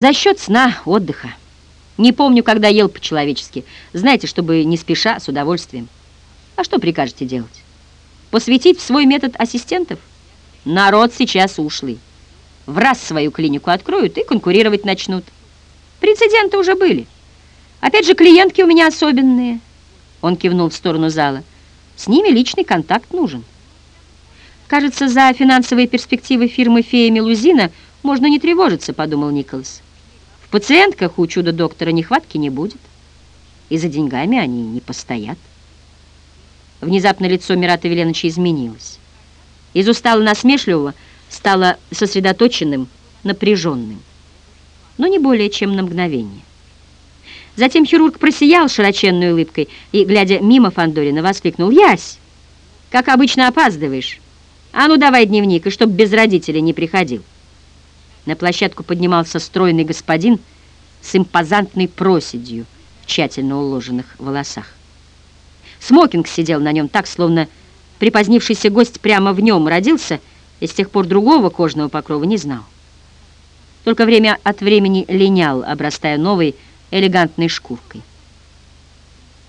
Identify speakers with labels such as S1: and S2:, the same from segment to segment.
S1: За счет сна, отдыха. Не помню, когда ел по-человечески. Знаете, чтобы не спеша, с удовольствием. А что прикажете делать? Посвятить в свой метод ассистентов? Народ сейчас ушлый. В раз свою клинику откроют и конкурировать начнут. Прецеденты уже были. Опять же, клиентки у меня особенные. Он кивнул в сторону зала. С ними личный контакт нужен. Кажется, за финансовые перспективы фирмы «Фея Мелузина» можно не тревожиться, подумал Николас. Пациентках у чудо-доктора нехватки не будет, и за деньгами они не постоят. Внезапно лицо Мирата Веленовича изменилось. Из устало-насмешливого стало сосредоточенным, напряженным, но не более чем на мгновение. Затем хирург просиял широченной улыбкой и, глядя мимо Фандорина, воскликнул «Ясь, как обычно опаздываешь. А ну давай дневник, и чтоб без родителей не приходил». На площадку поднимался стройный господин с импозантной проседью в тщательно уложенных волосах. Смокинг сидел на нем так, словно припозднившийся гость прямо в нем родился и с тех пор другого кожного покрова не знал. Только время от времени линял, обрастая новой элегантной шкуркой.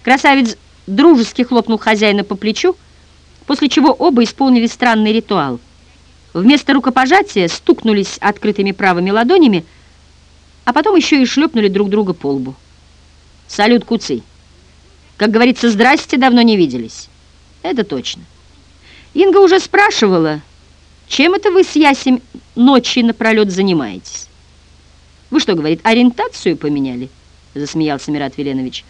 S1: Красавец дружески хлопнул хозяина по плечу, после чего оба исполнили странный ритуал — Вместо рукопожатия стукнулись открытыми правыми ладонями, а потом еще и шлепнули друг друга по лбу. «Салют, куцый! Как говорится, здрасте, давно не виделись». «Это точно. Инга уже спрашивала, чем это вы с Ясем ночи напролет занимаетесь?» «Вы что, говорит, ориентацию поменяли?» — засмеялся Мират Веленович.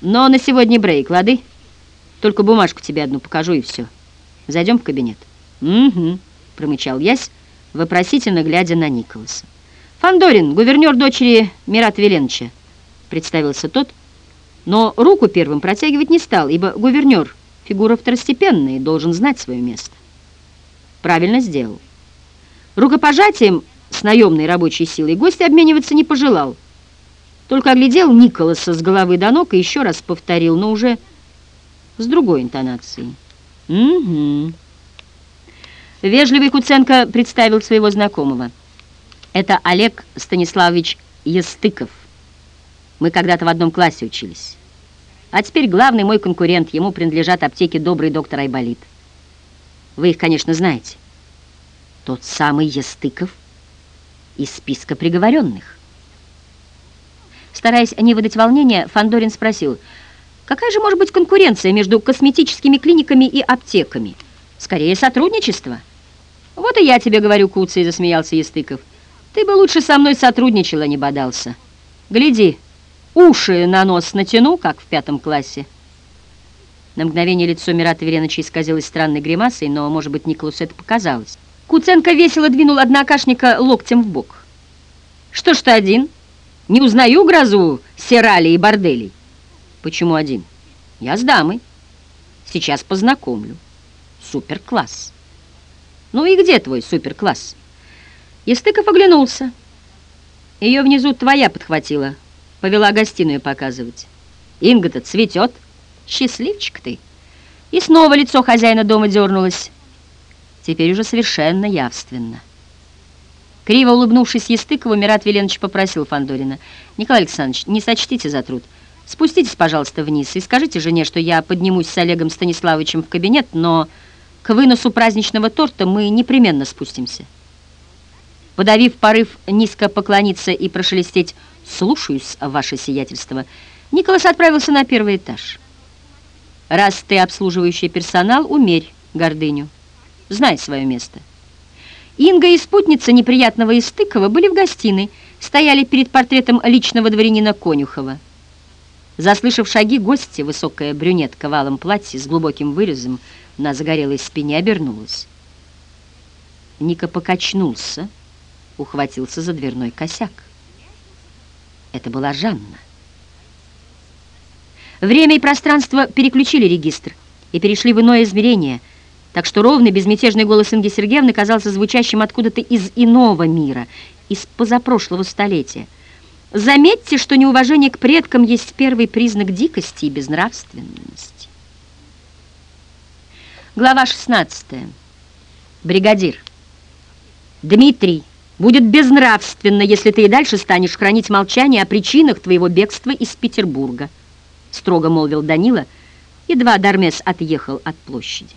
S1: «Но на сегодня брейк, лады? Только бумажку тебе одну покажу, и все. Зайдем в кабинет». «Угу» промычал Ясь, вопросительно глядя на Николаса. «Фандорин, гувернер дочери Мират Веленовича», — представился тот, но руку первым протягивать не стал, ибо гувернер — фигура второстепенная и должен знать свое место. Правильно сделал. Рукопожатием с наемной рабочей силой гость обмениваться не пожелал, только оглядел Николаса с головы до ног и еще раз повторил, но уже с другой интонацией. «Угу». Вежливый Куценко представил своего знакомого. Это Олег Станиславович Естыков. Мы когда-то в одном классе учились. А теперь главный мой конкурент, ему принадлежат аптеки «Добрый доктор Айболит». Вы их, конечно, знаете. Тот самый Естыков из списка приговоренных. Стараясь не выдать волнения, Фандорин спросил, какая же может быть конкуренция между косметическими клиниками и аптеками? Скорее, сотрудничество. «Вот и я тебе говорю, Куцый», — засмеялся Естыков. «Ты бы лучше со мной сотрудничал, а не бодался. Гляди, уши на нос натяну, как в пятом классе». На мгновение лицо Мирата Вереновича исказилось странной гримасой, но, может быть, Николасу это показалось. Куценко весело двинул однокашника локтем в бок. «Что ж ты один? Не узнаю грозу серали и борделей». «Почему один?» «Я с дамой. Сейчас познакомлю. Супер-класс». «Ну и где твой суперкласс?» Естыков оглянулся. Ее внизу твоя подхватила, повела гостиную показывать. Инга-то цветет. Счастливчик ты. И снова лицо хозяина дома дернулось. Теперь уже совершенно явственно. Криво улыбнувшись Естыкову, Мират Веленович попросил Фандорина. «Николай Александрович, не сочтите за труд. Спуститесь, пожалуйста, вниз и скажите жене, что я поднимусь с Олегом Станиславовичем в кабинет, но...» К выносу праздничного торта мы непременно спустимся. Подавив порыв низко поклониться и прошелестеть «Слушаюсь, ваше сиятельство», Николас отправился на первый этаж. «Раз ты обслуживающий персонал, умерь гордыню. Знай свое место». Инга и спутница неприятного Истыкова были в гостиной, стояли перед портретом личного дворянина Конюхова. Заслышав шаги гости, высокая брюнетка в алом платье с глубоким вырезом, на загорелой спине обернулась. Ника покачнулся, ухватился за дверной косяк. Это была Жанна. Время и пространство переключили регистр и перешли в иное измерение, так что ровный, безмятежный голос Инги Сергеевны казался звучащим откуда-то из иного мира, из позапрошлого столетия. Заметьте, что неуважение к предкам есть первый признак дикости и безнравственности. Глава 16. Бригадир. Дмитрий Будет безнравственно, если ты и дальше станешь хранить молчание о причинах твоего бегства из Петербурга», — строго молвил Данила, едва Дармес отъехал от площади.